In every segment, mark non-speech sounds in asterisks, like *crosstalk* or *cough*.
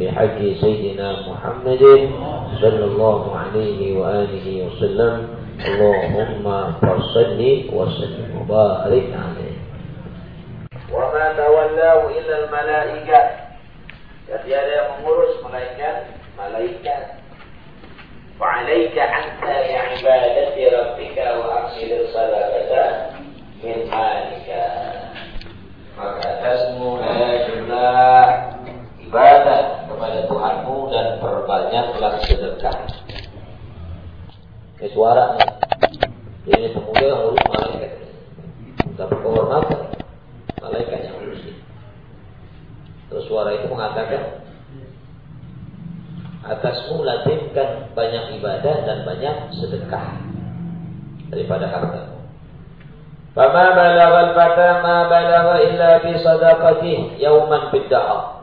بحق سيدنا محمد صلى الله عليه وآله وسلم. اللهم فصل وسلم وبارك عليه. وما تولاه إلا الملائكة. Dan tiada yang mengurus malaikat malaikat. وعليك أنت بعبادة ربك وأقصد الصلاة من مالك maka atasmu jumlah ibadah kepada Tuhanmu dan perbanyaklah sedekah. Ini suara Ini pemuda yang urus malaikat. Dapat kehormatan. Malaikat yang urus. Terus suara itu mengatakan atasmu lazimkan banyak ibadah dan banyak sedekah daripada harta. Fama balagha al-fata ma balagha illa bi sadaqatihi yauman bid'ah.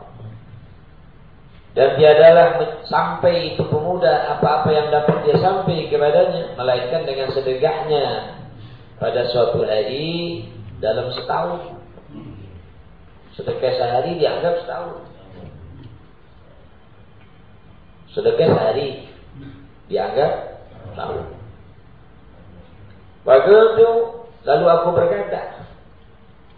Dan tiadalah sampai itu pemuda apa-apa yang dapat dia sampai kepadanya melainkan dengan sedekahnya pada suatu hari dalam setahun. Sedekah sehari dianggap setahun. Sedekah sehari dianggap setahun. Begitu lalu aku berkata,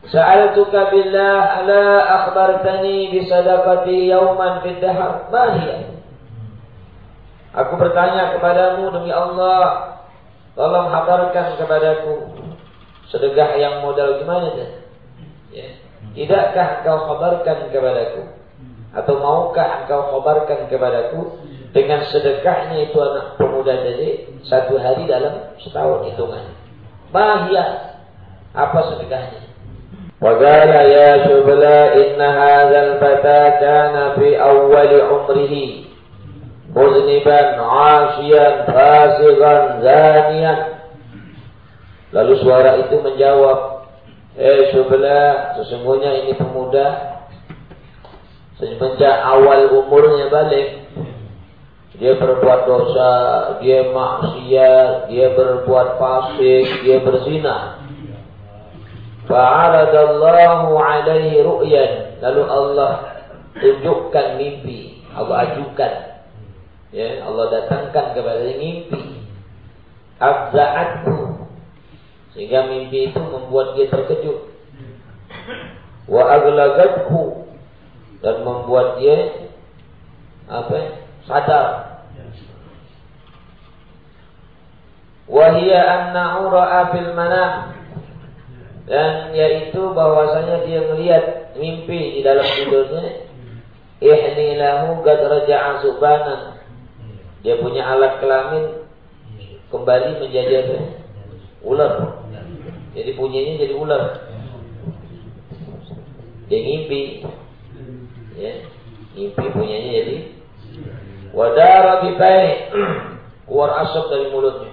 Sa'altuka billah ala akhbartani bi sadaqati yauman fid dahr. Ma Aku bertanya kepadamu demi Allah, tolong habarkan kepadaku sedekah yang modal gimana? Ya. Tidakkah kau kabarkan kepadaku? Atau maukah engkau kabarkan kepadaku dengan sedekahnya itu anak pemuda tadi satu hari dalam setahun hitungan. Bahia apa sedekahnya? وقال يا شبلا إن هذا الفتى كان في أول عمره مذنبا عاشيا فاسقا زانيا Lalu suara itu menjawab, Eh Syubla, sesungguhnya ini pemuda Semenjak awal umurnya balik Dia berbuat dosa, dia maksiat, dia berbuat fasik, dia berzina Fa'aradallahu alaihi ru'yan. Lalu Allah tunjukkan mimpi. Allah ajukan. Ya, Allah datangkan kepada mimpi. Abza'atku. Sehingga mimpi itu membuat dia terkejut. Wa aglagatku. Dan membuat dia apa? Sadar. Wahia anna ura'a fil manam dan yaitu bahwasanya dia melihat mimpi di dalam tidurnya. Ihnilahu gad raja'a subanan dia punya alat kelamin kembali menjadi apa? Ular. Jadi punyanya jadi ular. Dia ngimpi. Ya. Ngimpi punyanya jadi wadara bitai keluar asap dari mulutnya.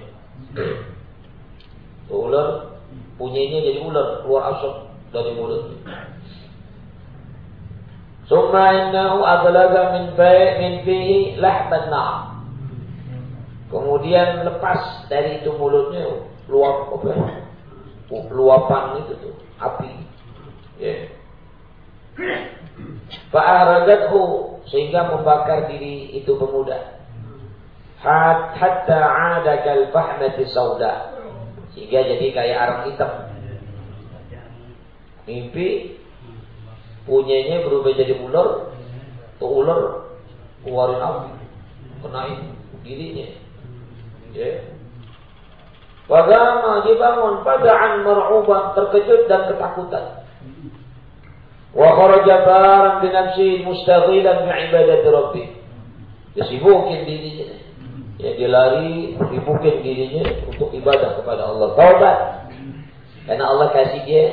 Ular punyanya jadi ular keluar asap dari mulut. Summa innahu adlaga min bai' min fihi lahban na'am. Kemudian lepas dari itu mulutnya luap apa? Luapan itu tuh, api. Ya. Fa'aradathu sehingga membakar diri itu pemuda. Hatta 'ada kal fahmati sauda sehingga jadi kayak arang hitam. Mimpi punyanya berubah jadi ular, tuh ular keluarin api. kenain dirinya. Ya. Wagama dibangun padaan mar'uban terkejut dan ketakutan. Wa kharaja baran bi nafsi mustaghilan bi ibadati rabbih. Disibukin dirinya. Ya dia lari, sibukin dirinya untuk ibadah kepada Allah. Taubat. Karena Allah kasih dia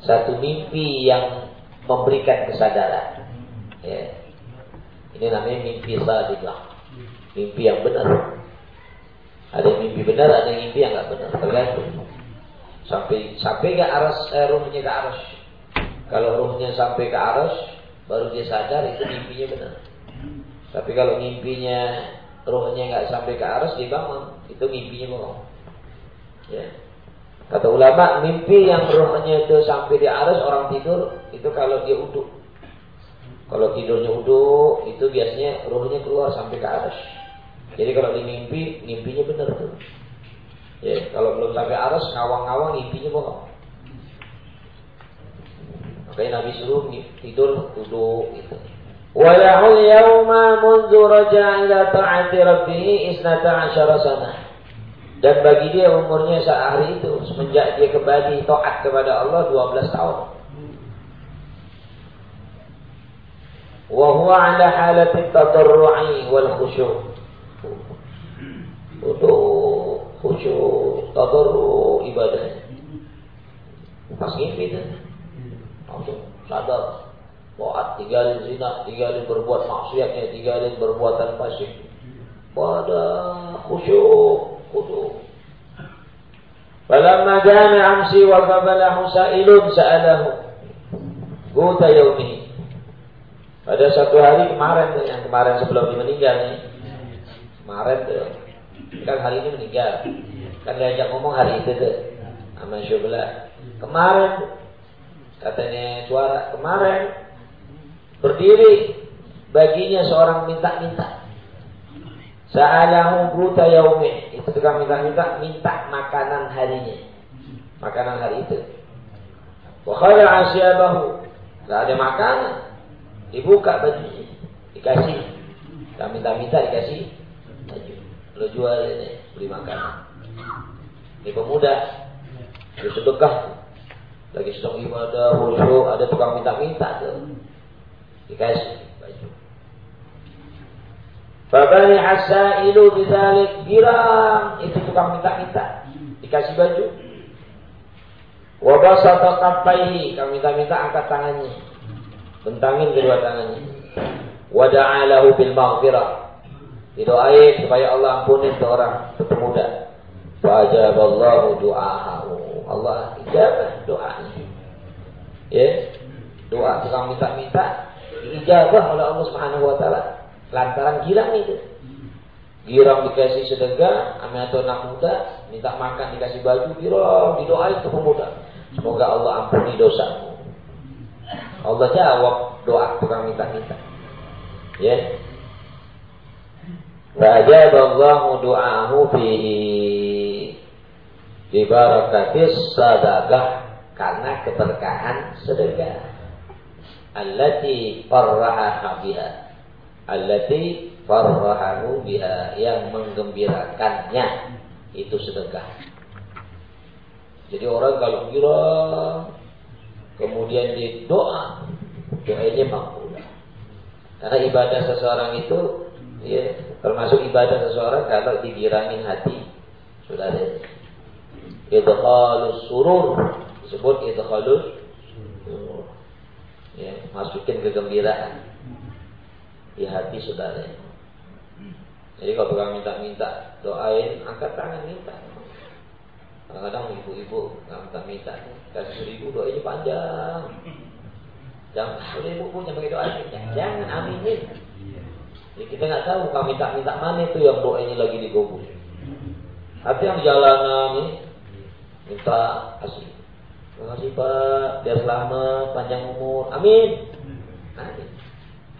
satu mimpi yang memberikan kesadaran. Ya. Ini namanya mimpi sadiqah. Mimpi yang benar. Ada yang mimpi benar, ada yang mimpi yang nggak benar. Tergantung. Sampai sampai ke aras, eh, ruhnya ke aras. Kalau ruhnya sampai ke aras, baru dia sadar itu mimpinya benar. Tapi kalau mimpinya ruhnya nggak sampai ke aras, dia bangun. Itu mimpinya bohong. Ya. Kata ulama, mimpi yang ruhnya itu sampai di aras orang tidur, itu kalau dia uduk. Kalau tidurnya uduk, itu biasanya ruhnya keluar sampai ke aras. Jadi kalau di mimpi, mimpinya benar tuh. Ya, kalau belum sampai aras, ngawang-ngawang mimpinya bohong. Makanya Nabi suruh tidur duduk gitu. Walahul yawma mundu raja ila ta'ati rabbih isnata asyara sana. Dan bagi dia umurnya sehari itu semenjak dia kembali taat kepada Allah 12 tahun. Wa huwa ala halati tadarru'i wal khusyu' untuk khusyuk, tadarru ibadahnya. Pas ngimpi itu langsung sadar Buat tinggalin zina, tinggalin berbuat maksiatnya, tinggalin berbuatan fasik. Pada khusyuk, khusyuk. Jana amsi wa qabalahu sa'ilun sa'alahu. Guta yaumi. Pada satu hari kemarin yang kemarin sebelum dia meninggal nih. Kemarin tuh Kan hari ini meninggal. Kan diajak ngomong hari itu tuh. Sama Syubla. Kemarin katanya suara kemarin berdiri baginya seorang minta-minta. Sa'alahu bruta yaumi. Itu tukang minta-minta minta makanan harinya. Makanan hari itu. Wa khala asyabahu. Gak ada makanan. Dibuka bajunya. Dikasih. Tak minta-minta dikasih lo jual ini beli makan ini pemuda dia sedekah lagi sedang ibadah khusyuk ada tukang minta-minta tuh dikasih baju Fabani hasailu bidzalik girang itu tukang minta-minta dikasih baju Wabasata kaffaihi kami minta-minta angkat tangannya bentangin kedua tangannya Wada'alahu bil maghfirah Didoain supaya Allah ampuni seorang pemuda. Fajaballahu du'ahu. Allah ijabah doanya. Ya. Doa tukang minta-minta ijabah oleh Allah Subhanahu wa taala lantaran girang itu. Girang dikasih sedekah, atau anak muda minta makan dikasih baju, girang didoain ke pemuda. Semoga Allah ampuni dosamu. Allah jawab doa tukang minta-minta. Ya. Fajab Allah du'ahu fihi Dibarakatis sadaqah Karena keberkahan sedekah Allati farraha biha. Allati farrahahu biha. Yang menggembirakannya. Itu sedekah. Jadi orang kalau kira Kemudian dia doa Doanya Karena ibadah seseorang itu ya, termasuk ibadah seseorang kalau digirangin hati sudah ada. Idkhalus surur. Disebut surur ya masukin kegembiraan. Di hati saudara jadi kalau tukang minta-minta doain angkat tangan minta. Kadang-kadang ibu-ibu nggak minta-minta. Kasih seribu doanya panjang. Jangan ibu punya begitu aja. Jangan aminin. Ya, kita nggak tahu kami tak minta mana itu yang doanya lagi dikabul. Hati yang jalanan nih minta kasih. Terima kasih Pak, biar selamat, panjang umur. Amin. Amin.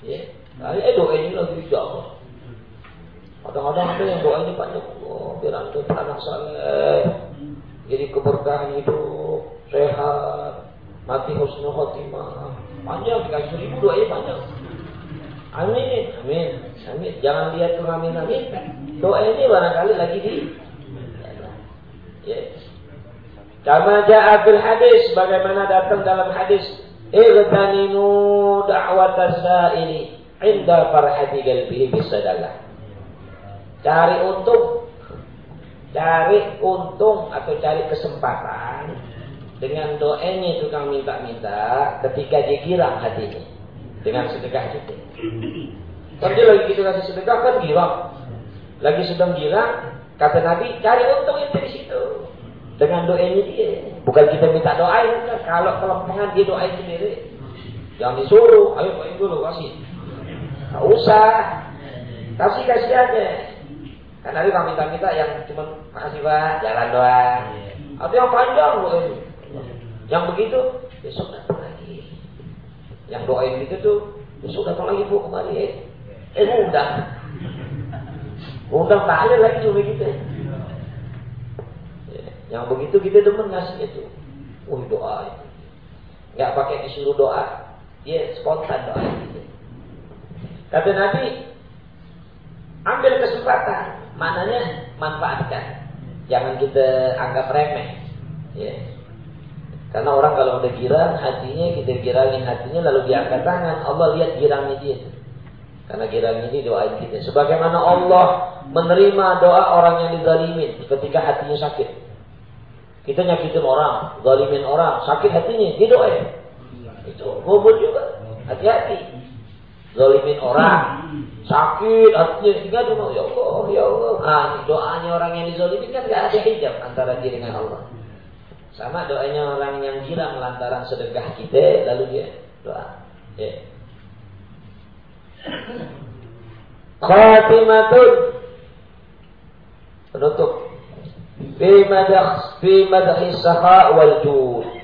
Ya, nah, eh doanya lagi jauh. Kadang-kadang ada yang doanya panjang umur, biar antum anak saleh, jadi keberkahan hidup, sehat, mati husnul khotimah. Panjang dikasih seribu doanya panjang. Amin, amin, amin. Jangan lihat tuh amin, amin. Doa ini barangkali lagi di Ya. Kama ja'a fil hadis bagaimana datang dalam hadis Igtaninu da'wat as-sa'ili inda farhati qalbihi bisadalah. Cari untung cari untung atau cari kesempatan dengan doanya tukang minta-minta ketika dia girang hatinya dengan sedekah. Kalau dia lagi kita kasih sedekah kan girang. Lagi sedang girang, kata Nabi cari untung yang dari situ dengan doanya dia. Bukan kita minta doain kan. Kalau kelempangan dia doain sendiri. Jangan disuruh, ayo doain dulu kasih. Gak usah. Kasih kasih aja. Karena ada kami minta-minta yang cuma makasih pak, jalan doang. Atau yang panjang ini. Yang begitu besok datang lagi. Yang doain itu tuh besok datang lagi bu kembali. Eh, eh. Undang tak ada lagi cuma gitu. Yang begitu kita demen ngasih itu. Wah doa itu. Nggak pakai disuruh doa. Dia spontan doa itu. Kata Nabi, ambil kesempatan Maknanya manfaatkan. Jangan kita anggap remeh. Ya. Karena orang kalau udah girang hatinya, kita girangin hatinya lalu diangkat tangan. Allah lihat girangnya dia. Karena girang ini doain kita. Sebagaimana Allah menerima doa orang yang dizalimin ketika hatinya sakit. Kita nyakitin orang, zalimin orang, sakit hatinya, dia doain. Itu bobot juga. Hati-hati. Zalimin orang sakit artinya sehingga cuma ya Allah ya Allah. Nah doanya orang yang dizalimin kan gak ada hijab antara dia dengan Allah. Sama doanya orang yang girang lantaran sedekah kita lalu dia doa. Ya. Khatimatun. Penutup fi madah fi madhi sakha wal jud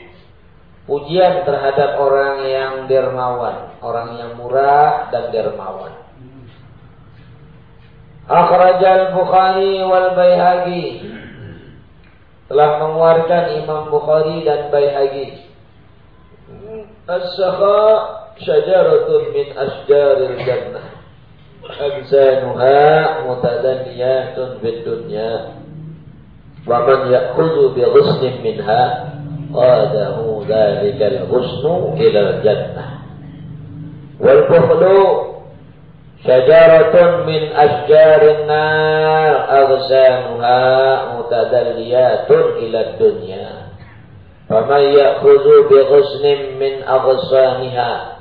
pujian terhadap orang yang dermawan, orang yang murah dan dermawan. Akhrajal Bukhari wal Baihaqi telah mengeluarkan Imam Bukhari dan Baihaqi. As-sakha syajaratun min asjaril jannah. Abzanuha mutadanniyatun bid dunya. Ya'khudhu bi ghusnin minha قاده ذلك الغصن إلى الجنة. والبخل شجرة من أشجار النار أغسانها متدليات إلى الدنيا. فمن يأخذ بغصن من أغصانها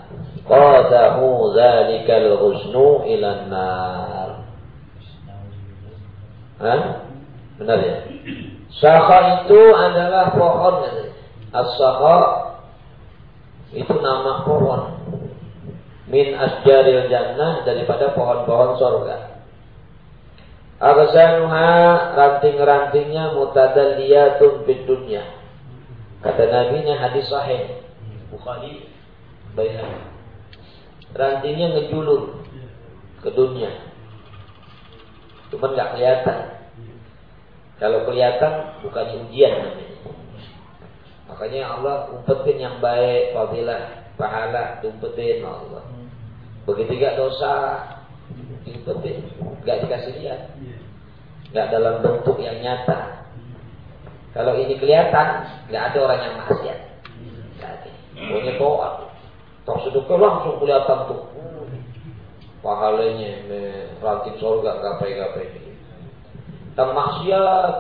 قاده ذلك الغصن إلى النار. ها؟ Benar ya? Syakha itu adalah pohon as itu nama pohon min asjaril jannah daripada pohon-pohon surga. Agsanuha ranting-rantingnya mutadalliyatun fid dunya. Kata nabinya hadis sahih Bukhari Baihaqi. Rantingnya ngejulur ke dunia. Cuma nggak kelihatan. Kalau kelihatan bukan ujian namanya. Makanya Allah umpetin yang baik, fadilah, pahala, umpetin Allah. Begitu gak dosa, umpetin, gak dikasih lihat. Gak dalam bentuk yang nyata. Kalau ini kelihatan, gak ada orang yang maksiat. Pokoknya doa. Tok sedekah langsung kelihatan tuh. Pahalanya, ranting surga, gapai-gapai. Tang maksiat,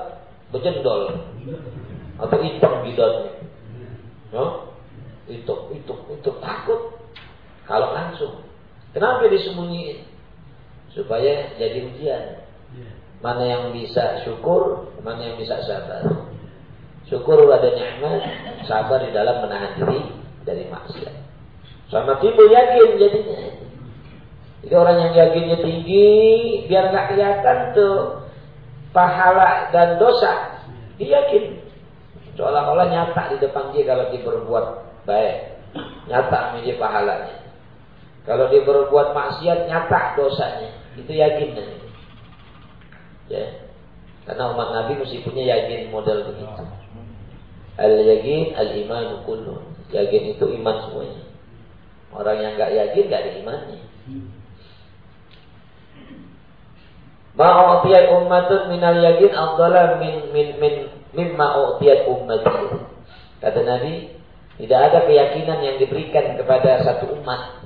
berjendol. Atau hitam bidannya. No? Itu, itu, itu takut. Kalau langsung. Kenapa disembunyiin? Supaya jadi ujian. Mana yang bisa syukur, mana yang bisa sabar. Syukur pada nikmat, sabar di dalam menahan diri dari maksiat. Sama timbul yakin jadinya. Jadi orang yang yakinnya tinggi, biar nggak kelihatan tuh pahala dan dosa, dia yakin. Seolah-olah nyata di depan dia kalau dia berbuat baik. Nyata menjadi pahalanya. Kalau dia berbuat maksiat, nyata dosanya. Itu yakin. Ya. Karena umat Nabi mesti punya yakin model begitu. Al-yakin, al-iman kullu. Yakin itu iman semuanya. Orang yang gak yakin gak ada imannya. Ma'utiyat ummatun minal yakin afdala min min min mimma u'tiyat ummati. Kata Nabi, tidak ada keyakinan yang diberikan kepada satu umat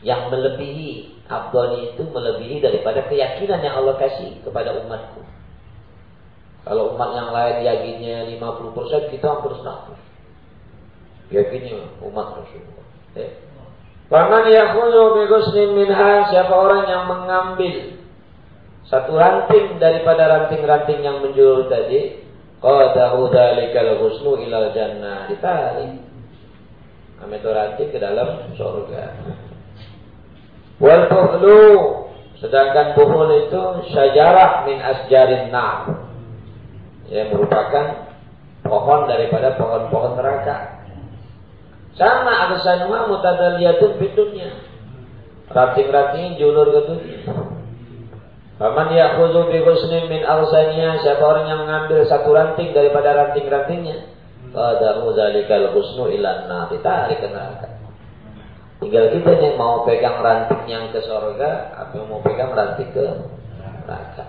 yang melebihi Abdul itu melebihi daripada keyakinan yang Allah kasih kepada umatku. Kalau umat yang lain yakinnya 50%, kita hampir 100. Yakinnya umat Rasulullah. Ya. Siapa orang yang mengambil satu ranting daripada ranting-ranting yang menjulur tadi, qadahu dzalikal husnu ilal jannah. Ditarik. Itu ranting ke dalam surga. Wal buhlu sedangkan buhul itu syajarah min asjarin nar. Ya merupakan pohon daripada pohon-pohon neraka. Sama agsanuma mutadaliyatun fitunya. Ranting-ranting julur ke dunia. Faman ya'khudhu bi husnin min awsaniya siapa orang yang mengambil satu ranting daripada ranting-rantingnya, qadahu zalikal husnu ila nar, ditarik ke neraka. Tinggal kita yang mau pegang ranting yang ke surga atau mau pegang ranting ke neraka.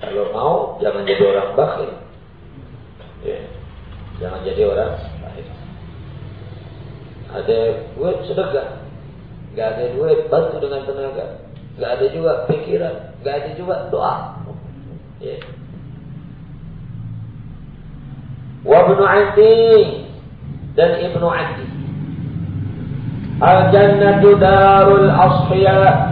Kalau mau jangan jadi orang bakhil. Ya. Jangan jadi orang bakhil. Ada duit sedekah. Gak ada duit bantu dengan tenaga nggak ada juga pikiran, nggak ada juga doa. Ya. Wa ibnu Adi dan ibnu Adi. Al jannatu darul asfiya.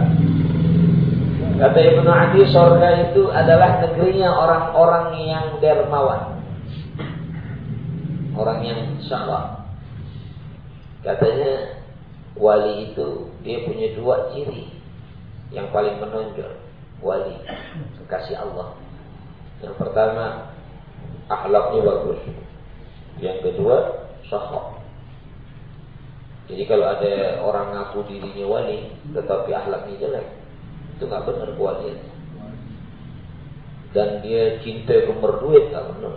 Kata Ibnu Adi, surga itu adalah negerinya orang-orang yang dermawan. Orang yang salah. Katanya wali itu dia punya dua ciri yang paling menonjol wali kekasih Allah. Yang pertama akhlaknya bagus. Yang kedua sahab. Jadi kalau ada orang ngaku dirinya wali tetapi akhlaknya jelek, itu nggak benar kewalian. Dan dia cinta kemer duit nggak benar.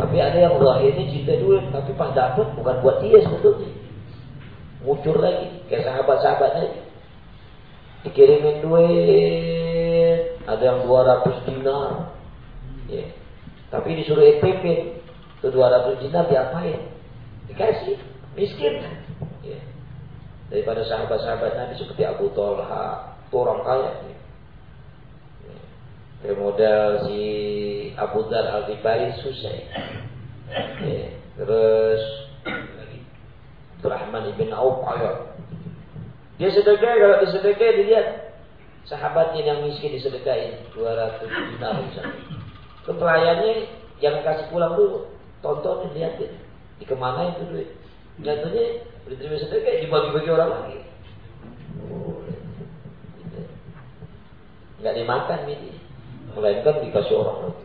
Tapi ada yang lahirnya cinta duit, tapi pas dapat bukan buat dia sebetulnya. Muncul lagi kayak sahabat-sahabatnya dikirimin duit ada yang 200 dinar ya. tapi disuruh ETP itu 200 dinar diapain dikasih miskin ya. daripada sahabat-sahabat Nabi seperti Abu Talha itu orang kaya ya. ya. model si Abu Dar Al-Ghifari susah ya. terus Abdurrahman ibn Auf kaya dia sedekah, kalau disedekah dilihat sahabatnya yang miskin disedekahin 200 dinar misalnya. Ke pelayannya jangan kasih pulang dulu, tonton lihatin di ke mana itu duit. Jatuhnya diterima sedekah dibagi-bagi orang lagi. Enggak dimakan ini, melainkan dikasih orang lagi.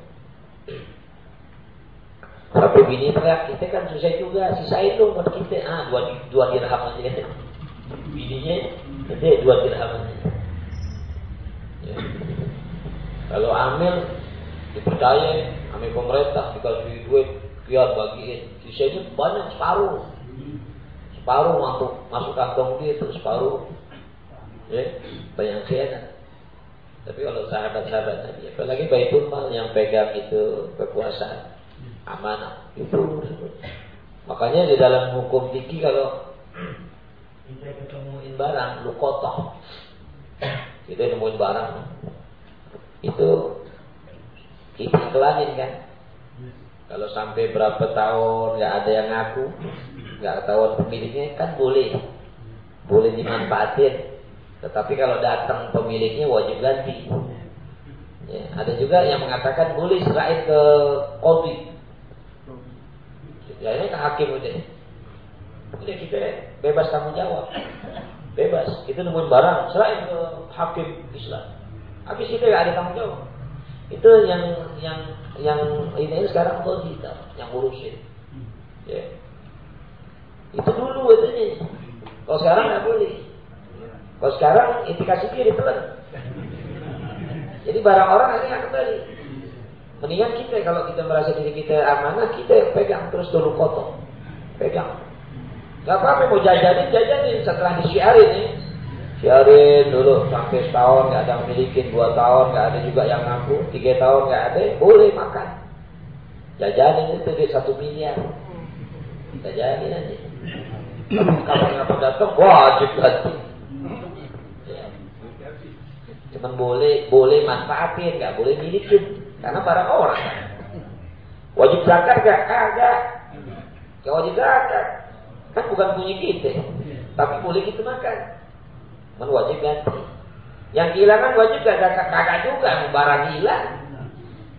Tapi bini teriak kita kan susah juga, sisain dong buat kita. Ah, dua, dua dirham aja bininya gede dua dirhamnya. Ya. Kalau amil dipercaya, amil pemerintah dikasih duit, biar bagiin. Sisanya banyak separuh, separuh masuk masuk kantong dia itu separuh, ya banyak khianat. Tapi kalau sahabat-sahabat tadi, apalagi Baitul Mal yang pegang itu kekuasaan, amanah, itu Makanya di dalam hukum fikih kalau kita ketemuin barang, lu kotor. *clears throat* Kita nemuin barang. Itu kita kelanin kan. Kalau sampai berapa tahun nggak ada yang ngaku, nggak tahu pemiliknya kan boleh, boleh dimanfaatin. Tetapi kalau datang pemiliknya wajib ganti. Ya, ada juga yang mengatakan boleh serahin ke kodi. Ya ini ke hakim udah. Udah kita bebas tanggung jawab. Bebas. Kita nemuin barang, selain ke hakim Islam. Habis itu ya ada tanggung jawab. Itu yang yang yang ini sekarang tuh kita yang urusin. Ya. Itu dulu itu nih. Kalau sekarang nggak boleh. Kalau sekarang kasih kiri pelan. Jadi barang orang akhirnya kembali. Mendingan kita kalau kita merasa diri kita amanah, kita pegang terus dulu kotor. Pegang. Gak apa-apa mau jajanin, jajanin. Setelah disiarin nih. biarin dulu sampai setahun nggak ada yang milikin dua tahun nggak ada juga yang ngaku tiga tahun nggak ada boleh makan. Jajanin itu di satu miliar. Jajanin aja. Kapan-kapan datang wajib ganti. Cuman boleh boleh manfaatin nggak boleh milikin. Karena barang orang. Wajib zakat gak kagak. Gak wajib zakat kan bukan punya kita tapi boleh kita makan Man wajib ganti. Yang kehilangan wajib gak ada kakak juga, barang hilang.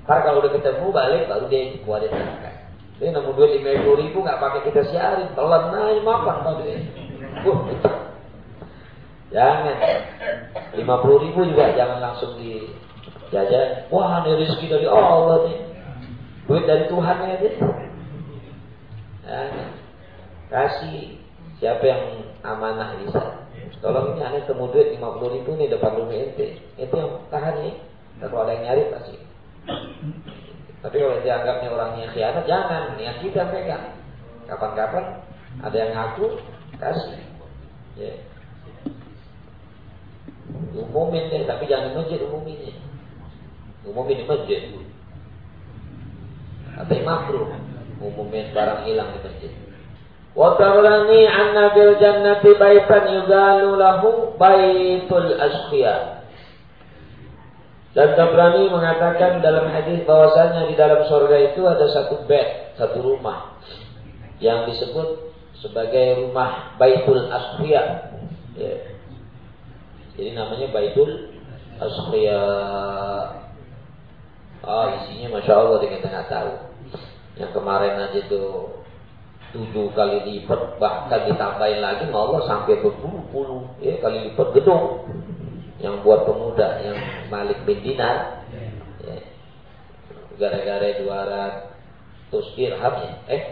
Ntar kalau udah ketemu balik baru dia keluarin zakat. Ini namun duit lima puluh ribu nggak pakai kita siarin, telan aja makan dia. jangan lima puluh ribu juga jangan langsung di jajan. Wah ini rezeki dari Allah nih, duit dari Tuhan ya dia. Jangan kasih siapa yang amanah bisa. Tolong ini aneh temu duit 50 ribu nih depan rumah ente. Itu yang tahan nih. Kalau ada yang nyari pasti. Tapi kalau dianggapnya orangnya khianat, jangan. Yang kita pegang. Kapan-kapan ada yang ngaku, kasih. Ya. Umumin deh, tapi jangan di masjid umumin ya. Umumin di masjid. Atau makruh. Umumin barang hilang di masjid. Watarani anna bil jannati baitan yugalu lahu baitul asqiya. Dan Tabrani mengatakan dalam hadis bahwasanya di dalam surga itu ada satu bed, satu rumah yang disebut sebagai rumah Baitul Asqiya. Ya. Jadi namanya Baitul Asqiya. Oh, isinya Masya Allah dengan tengah tahu. Yang kemarin aja tuh tujuh kali lipat bahkan ditambahin lagi Allah sampai berpuluh-puluh ya kali lipat gedung. Yang buat pemuda yang Malik bin Dinar ya. gara-gara dua ratus dirham ya eh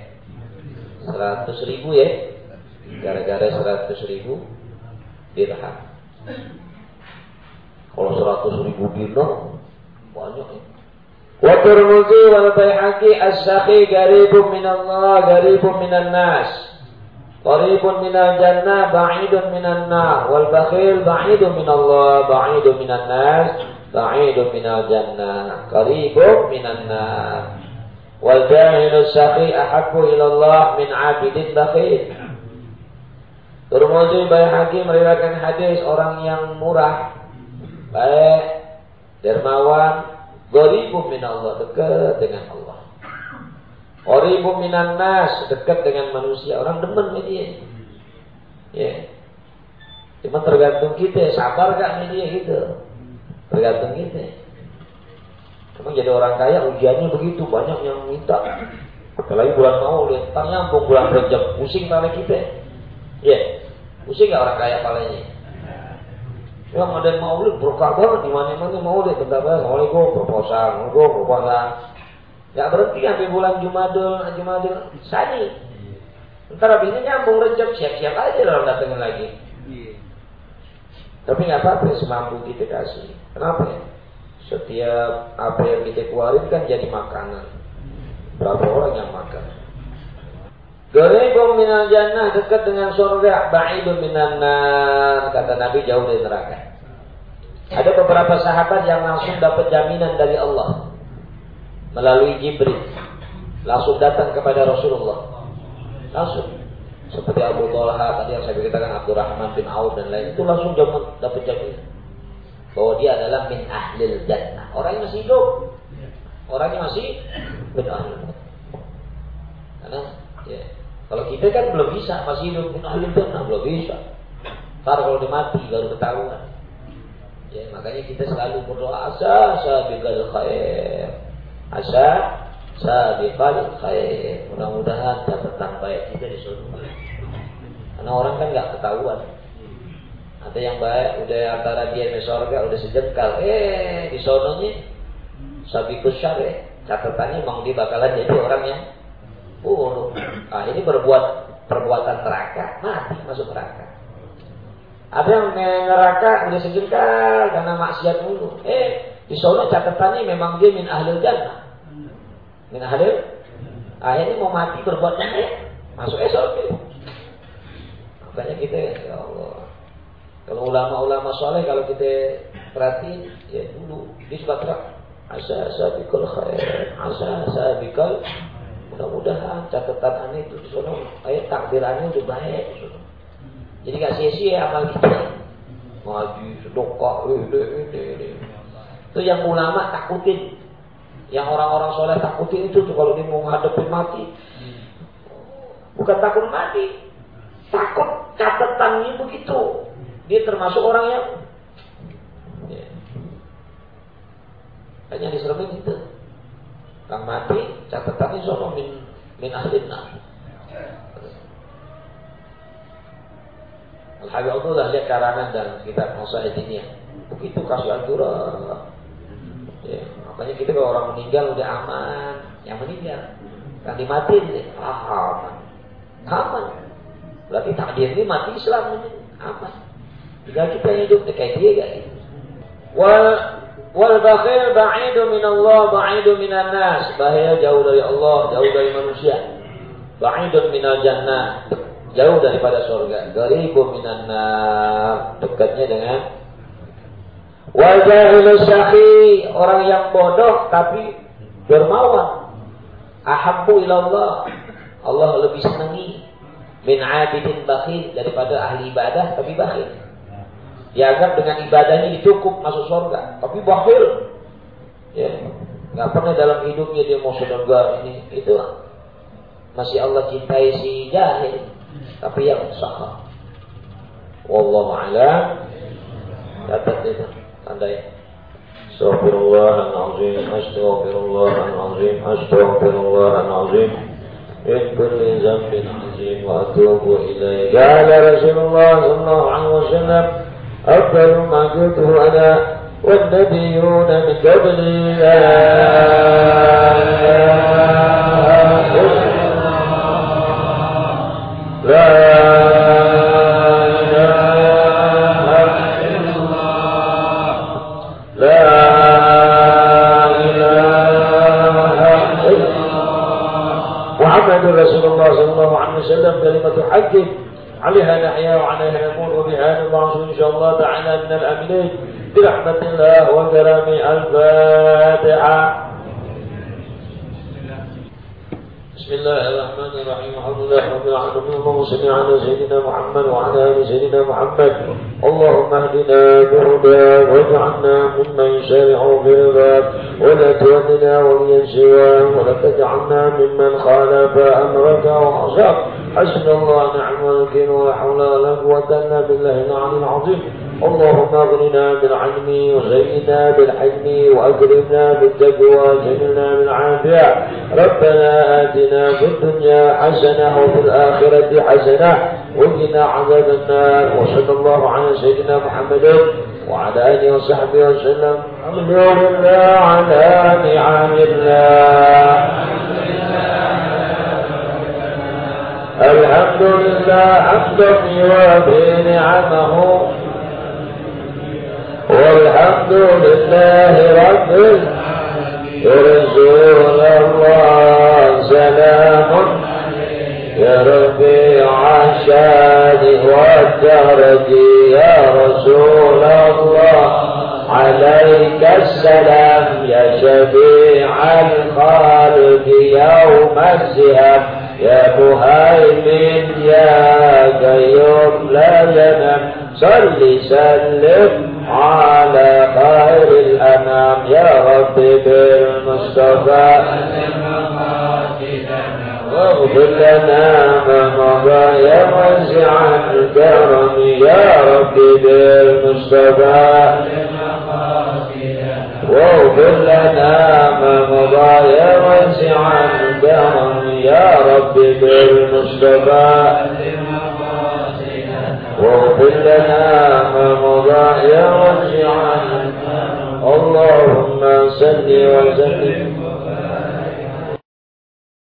seratus ribu ya. Gara-gara seratus ribu dirham. Kalau seratus ribu dinar banyak ya والترمذي والبيهقي السخي قريب من الله قريب من الناس قريب من الجنة بعيد من النار والبخيل بعيد من الله بعيد من الناس بعيد من الجنة قريب من النار والجاهل السخي أحب إلى الله من عابد بخيل Turmuzi Bayhaqi meriwayatkan hadis orang yang murah, baik, dermawan, Goribu min Allah dekat dengan Allah. Goribu minan nas dekat dengan manusia. Orang demen media. Ya. Cuma tergantung kita, sabar gak media gitu. Tergantung kita. Emang jadi orang kaya ujiannya begitu banyak yang minta. Apalagi bulan mau lihat tanya nyambung bulan rejab pusing tanah kita. Ya, pusing gak orang kaya palanya? Ya ada maulid berkah banget di mana-mana maulid bentar Assalamualaikum proposal, Assalamualaikum proposal. Ya berhenti sampai bulan Jumadil, Jumadil Sani. Ntar habis ini nyambung rejab siap-siap aja lah datengin lagi. Iya. Tapi nggak apa-apa semampu kita kasih. Kenapa ya? Setiap apa yang kita keluarin kan jadi makanan. Berapa orang yang makan? Garibum minal jannah dekat dengan surga, ba'idun minan nar. Kata Nabi jauh dari neraka. Ada beberapa sahabat yang langsung dapat jaminan dari Allah melalui Jibril. Langsung datang kepada Rasulullah. Langsung. Seperti Abu Talha tadi yang saya beritakan Abdurrahman bin Auf dan lain itu langsung dapat jaminan bahwa dia adalah min ahlil jannah. Orangnya masih hidup. Orangnya masih min Karena ya, kalau kita kan belum bisa, masih hidup min ahli jannah belum bisa. Ntar kalau dia mati baru ketahuan. Ya, makanya kita selalu berdoa asa sabiqal khair. Asa sabiqal khair. Mudah-mudahan catatan baik kita di surga. Karena orang kan nggak ketahuan. Ada yang baik udah antara dia di surga udah sejengkal. Eh di sononya sabiqus syarih. Catatannya memang dia bakalan jadi orang yang buruk. Nah, ini berbuat perbuatan neraka, mati masuk neraka. Ada yang neraka udah sejengkal karena maksiat dulu. Eh, di sana catatannya memang dia min ahlil jannah. Min ahlil akhirnya mau mati berbuat jahat masuk esok. Makanya kita ya Allah Kalau ulama-ulama soleh kalau kita perhatiin ya dulu di suka teriak asa bikul khair, asa bikul mudah-mudahan catatan aneh itu di sana ayat takdir aneh udah baik jadi gak sia-sia amal kita ngaji sedekah ini ini ini itu yang ulama takutin. Yang orang-orang soleh takutin itu tuh kalau dia mau ngadepin mati. Bukan takut mati. Takut catatannya begitu. Dia termasuk orang yang ya. hanya diseremin itu. Kang mati catatannya sono min min ahlin Alhamdulillah lihat karangan dan kitab masa ini Begitu kasih aturan. Ya, makanya kita kalau orang meninggal udah aman, yang meninggal. Kan dimatiin deh, ah, aman. Aman. Berarti takdir ini mati Islam ini aman. Tinggal kita hidup kayak dia gak gitu. Wal wal bakhil ba'idu min Allah, ba'idu min nas. Bahaya jauh dari Allah, jauh dari manusia. Ba'idun min jannah, jauh daripada surga. Garibu minan nar, dekatnya dengan Wal jahil syakhi, orang yang bodoh tapi dermawan. Ahabbu ilallah. Allah lebih senangi min abidin bakhil daripada ahli ibadah tapi bakhil dianggap dengan ibadahnya cukup masuk surga tapi bakhil ya nggak pernah dalam hidupnya dia mau surga ini itu masih Allah cintai si jahil tapi yang sah wallahu a'lam catat itu tandai استغفر الله العظيم استغفر الله العظيم استغفر الله العظيم من كل ذنب عظيم واتوب اليه قال رسول الله صلى الله عليه وسلم أفضل ما قلته أنا والنبيون من قبلي لا رسول الله صلى الله عليه وسلم كلمة حق عليها نحيا وعليها نموت. وبها نبعث إن شاء الله تعالى من الأمنين برحمة الله وكرم الفاتحة. بسم الله الرحمن الرحيم. الحمد لله رب العالمين. اللهم صل على سيدنا محمد وعلى آل سيدنا محمد. اللهم اهدنا بهداك واجعلنا ممن يسارع في رضاك ولا تولنا وليا سواك. ولا تجعلنا ممن خالف أمرك وعصاك. حسبنا الله نعم الوكيل ولا حول ولا قوه الا بالله العلي العظيم اللهم اغننا بالعلم وزينا بالحلم واكرمنا بالتقوى وجملنا بالعافيه ربنا اتنا في الدنيا حسنه وفي الاخره حسنه وقنا عذاب النار وصلى الله على سيدنا محمد وعلى اله وصحبه وسلم الحمد لله على نعم الله الحمد لله حمدا يوافي نعمه. والحمد لله رب رسول الله سلام. يا ربي عشان والدرج يا رسول الله عليك السلام يا شفيع الخالق يوم الزهام يا مهيمن يا قيوم لا ينام صل سلم على خير الأنام. يا رب بالمصطفى. واغفر لنا ما مضى يا واسع الكرم. يا رب بالمصطفى. واغفر لنا ما مضى يا واسع الكرم يا رب بالمصطفى واغفر لنا ما مضى يا واسع اللهم صل وسلم.